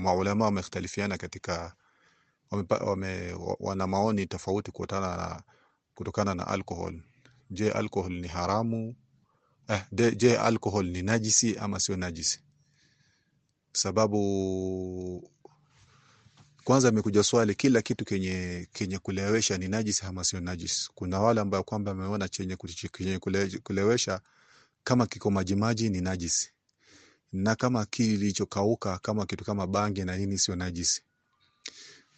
maulama wamekhtalifiana katika wame, wame, wana maoni tofauti kutokana na, kutokana na alcohol. Je, alcohol ni haramu? Eh, de, je, alcohol ni najisi ama sio najisi? Sababu kwanza imekuja swali, kila kitu kenye kenye kulewesha ni najisi ama sio najisi? Kuna wale ambao kwamba chenye, chenye kulewesha kama kiko majimaji ni najisi, na kama kilichokauka kama kitu kama bangi na nini sio najisi.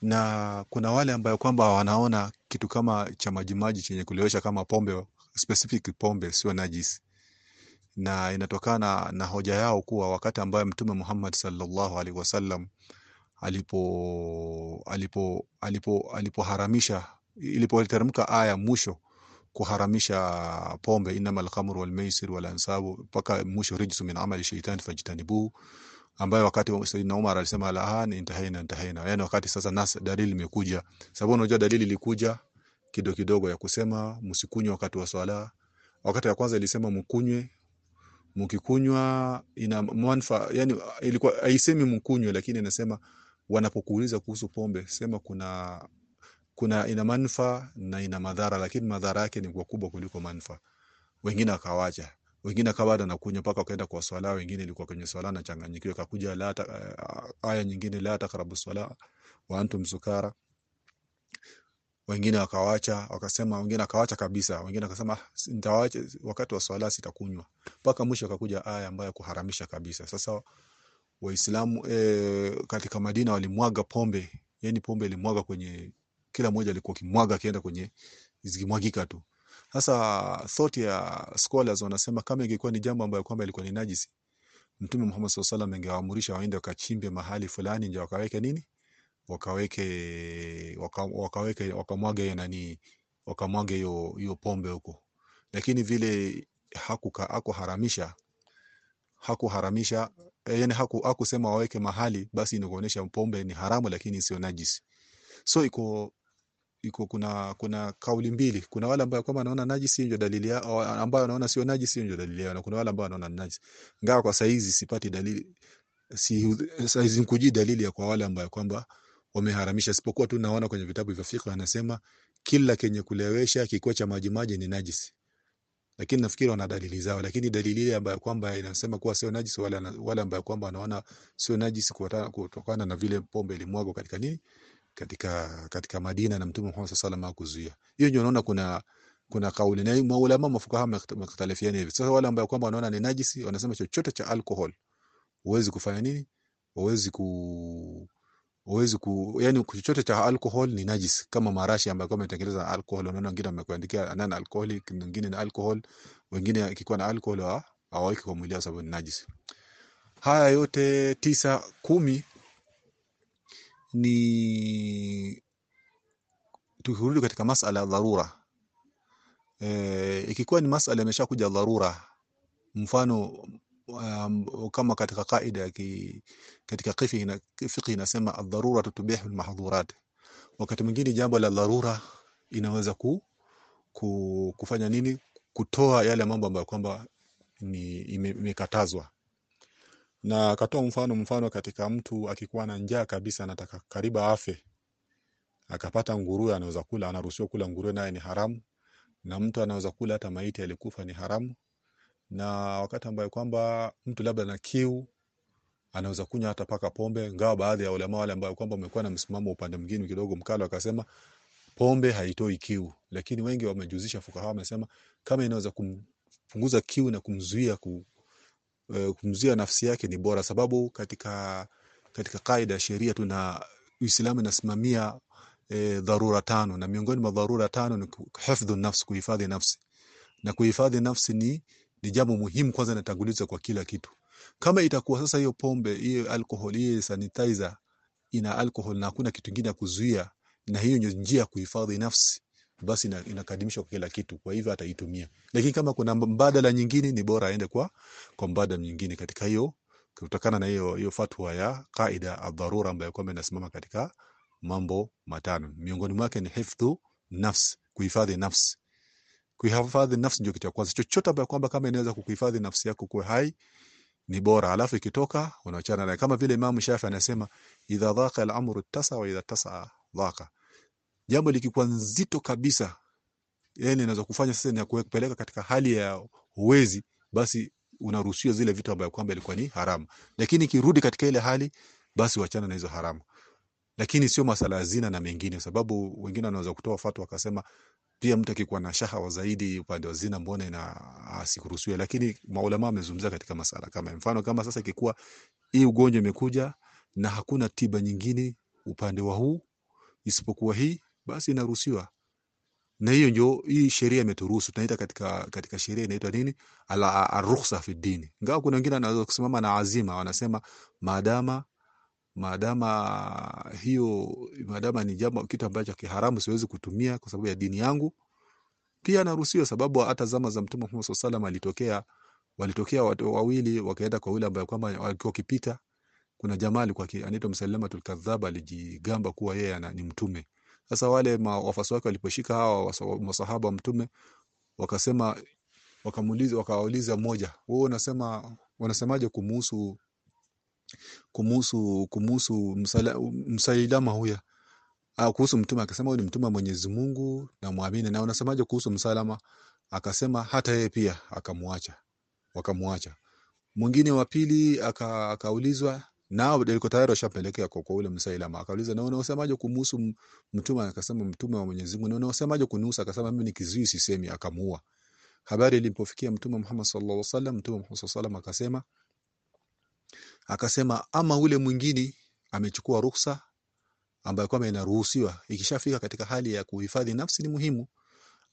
Na kuna wale ambayo kwamba wanaona kitu kama cha majimaji chenye kulewesha kama pombe specific pombe sio najisi, na inatokana na hoja yao kuwa wakati ambayo Mtume Muhammad sallallahu alaihi wasallam alipo alipo alipo alipoharamisha ilipoteremka aya mwisho kuharamisha pombe, innamal khamru wal maisir wal mpaka mwisho, rijsu min amali shaitani fajtanibuhu ambayo wakati wa Sayyidina Umar alisema lahan intahaina intahaina, yani wakati sasa nas dalili imekuja. Sababu unajua dalili ilikuja kidogo kidogo ya kusema msikunywe wakati wa swala. Wakati ya kwanza ilisema mkunywe, mkikunywa ina manfa, yani ilikuwa haisemi mkunywe, lakini inasema wanapokuuliza kuhusu pombe sema kuna kuna ina manufaa na ina madhara, lakini madhara yake ni kwa kubwa kuliko manufaa. Wengine akawaacha wengine akawa na kunywa mpaka wakaenda kwa swala, wengine ilikuwa kwenye swala na changanyikiwa, kakuja la uh, aya nyingine la taqrabu swala wa antum sukara. Wengine wakawacha wakasema, wengine akawacha kabisa, wengine akasema nitawaacha wakati wa swala sitakunywa, mpaka mwisho akakuja aya ambayo kuharamisha kabisa. Sasa Waislamu e, katika Madina walimwaga pombe, yani pombe ilimwaga kwenye kila mmoja alikuwa kimwaga akienda kwenye zikimwagika tu. Sasa thought ya scholars wanasema kama ingekuwa ni jambo ambayo kwamba ilikuwa ni najisi, Mtume Muhammad sallallahu alaihi wasallam angewaamrisha waende wakachimbe mahali fulani nje wakaweke nini, wakaweke waka, wakaweke wakamwaga hiyo nani, wakamwaga hiyo hiyo pombe huko, lakini vile hakuka hakuharamisha e, yani haku hakusema waweke mahali, basi inakuonesha pombe ni haramu, lakini sio najisi. So iko iko kuna kuna kauli mbili. Kuna wale ambao kwamba wanaona najisi ndio dalili yao, ambao wanaona sio najisi ndio dalili yao, na kuna wale ambao wanaona najisi. ngawa kwa saizi sipati dalili, si saizi nikuji dalili ya kwa wale ambao kwamba wameharamisha, isipokuwa tu naona kwenye vitabu vya fiqh anasema kila kenye kulewesha kikuwa cha maji maji ni najisi, lakini nafikiri wana dalili zao, lakini dalili ile ambayo kwamba inasema kuwa sio najisi, wale wale ambao kwamba wanaona sio najisi kutokana na vile pombe ilimwagwa katika nini katika katika Madina na Mtume Muhammad sallallahu alaihi wasallam hakuzuia. Hiyo ndio unaona kuna kuna kauli na maulama mafukaha wamekhtalifiana hivi. Sasa wale ambao kwamba wanaona ni najisi wanasema chochote cha alcohol huwezi kufanya nini? Huwezi ku huwezi ku yani chochote cha alcohol ni najisi, kama marashi ambayo kwamba imetengenezwa na alcohol. Unaona wengine wamekuandikia nani alcoholic, wengine na alcohol, wengine ikikuwa na alcohol hawaweki kwa mwili sababu ni najisi. Haya yote tisa kumi ni tukirudi katika masala ya dharura. E, ikikuwa ni masala imeshakuja dharura, mfano um, kama katika kaida ki, katika fiqh inasema ad-darura tubihu al-mahdhurat. Wakati mwingine jambo la dharura inaweza ku, ku, kufanya nini, kutoa yale mambo ambayo kwamba imekatazwa na akatoa mfano mfano katika mtu akikuwa na njaa kabisa, anataka kariba afe, akapata nguruwe, anaweza kula, anaruhusiwa kula nguruwe, naye ni haramu. Na mtu anaweza kula hata maiti alikufa, ni haramu. Na wakati ambayo kwamba mtu labda na kiu, anaweza kunywa hata paka pombe, ingawa baadhi ya ulama wale ambao kwamba wamekuwa na msimamo upande mwingine kidogo mkali, wakasema pombe haitoi kiu, lakini wengi wamejuzisha, fukaha wamesema kama inaweza kumpunguza kiu na kumzuia ku, kumzuia nafsi yake ni bora, sababu katika katika kaida ya sheria tuna Uislamu inasimamia e, dharura tano, na miongoni mwa dharura tano ni hifdhu nafsi, kuhifadhi nafsi, na kuhifadhi nafsi ni ni jambo muhimu, kwanza inatanguliza kwa kila kitu. Kama itakuwa sasa hiyo pombe hiyo alcohol hiyo sanitizer ina alcohol na hakuna kitu kingine kuzuia, na hiyo njia ya kuhifadhi nafsi basi inakadimishwa kwa kila kitu, kwa hivyo ataitumia. Lakini kama kuna mbadala nyingine, ni bora aende kwa kwa mbadala nyingine katika hiyo, kutokana na hiyo hiyo fatwa ya kaida ad-dharura ambayo kwamba inasimama katika mambo matano, miongoni mwake ni hifdhu nafs, kuhifadhi nafsi. Kuhifadhi nafsi ndio kitu cha kwanza. Chochote ambacho kwamba kama inaweza kukuhifadhi nafsi yako kuwa hai, ni bora, alafu ikitoka unaachana naye, kama vile Imam Shafi anasema idha dhaqa al-amru ittasa wa idha tasa dhaqa, jambo likikuwa nzito kabisa, yani inaweza kufanya sasa ni kupeleka katika hali ya uwezi, basi unaruhusiwa zile vitu ambavyo kwamba ilikuwa ni haramu, lakini ikirudi katika ile hali, basi wachana na hizo haramu. Lakini sio masala zina na mengine, sababu wengine wanaweza kutoa fatwa wakasema pia mtu akikuwa na shahawa zaidi upande wa zina, mbona ina asikuruhusiwe. Lakini maulama wamezungumzia katika masala kama mfano, kama sasa ikikuwa hii ugonjwa imekuja na hakuna tiba nyingine upande wa huu isipokuwa hii, basi inaruhusiwa. Na hiyo ndio hii sheria imeturuhusu, tunaita katika katika sheria inaitwa nini, ala arrukhsa fi dini. Ingawa kuna wengine wanaweza kusimama na azima, wanasema maadama maadama hiyo maadama ni jambo kitu ambacho kiharamu siwezi kutumia kwa sababu ya dini yangu, pia naruhusiwa, sababu hata zama za Mtume Muhammad sallallahu alaihi alitokea walitokea watu wawili wakaenda kwa yule ambaye kwamba walikuwa wakipita. Kuna jamaa alikuwa anaitwa Msalamatul Kadhab, alijigamba kuwa yeye ni mtume. Sasa wale wafuasi wake waliposhika hawa masahaba wa mtume, wakasema wakamuuliza, wakawauliza mmoja, wewe unasema wanasemaje kumuhusu kumuhusu kumuhusu Msailama huya au kuhusu mtume? Akasema huyu ni mtume wa Mwenyezi Mungu na muamini. Na unasemaje kuhusu Msalama? Akasema hata yeye pia akamwacha, wakamwacha. Mwingine wa pili akaulizwa, nao tayari washapelekea kwa kwa ule Msailama, akauliza na unaosemaje kumhusu mtume? Akasema mtume wa Mwenyezi Mungu. Na unaosemaje? Akasema mimi ni sisemi. Habari ilipofikia Mtume Muhammad sallallahu alaihi wasallam, Mtume Muhammad sallallahu alaihi wasallam akasema akasema ama ule mwingine amechukua ruksa ambayo kwamba inaruhusiwa ikishafika katika hali ya kuhifadhi nafsi ni muhimu.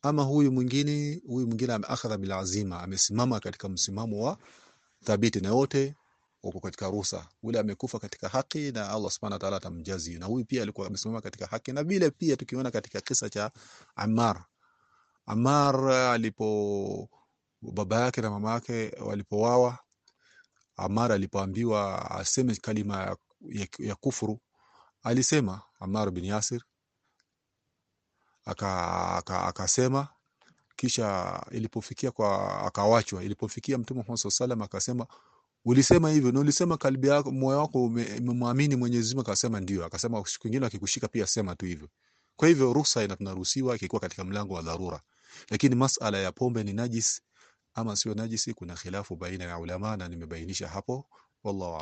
Ama huyu mwingine, huyu mwingine ameakhadha bil azima, amesimama katika msimamo wa thabiti, na wote wako katika ruhusa. Ule amekufa katika haki na Allah subhanahu wa ta'ala atamjazi, na huyu pia alikuwa amesimama katika haki. Na vile pia tukiona katika kisa cha Ammar, Ammar alipo baba yake na mama yake walipowawa Ammar alipoambiwa aseme kalima ya, ya, ya kufuru alisema Ammar bin Yasir akasema aka, aka kisha ilipofikia kwa akawachwa. Ilipofikia Mtume Muhammad sallallahu alaihi wasallam akasema, ulisema hivyo na ulisema kalbi yako moyo wako umemwamini Mwenyezi Mungu? Akasema ndio. Akasema siku nyingine akikushika pia sema tu hivyo. Kwa hivyo ruhusa tunaruhusiwa ikikuwa katika mlango wa dharura, lakini masala ya pombe ni najis ama sio najisi, kuna khilafu baina ya ulama na nimebainisha hapo, wallahu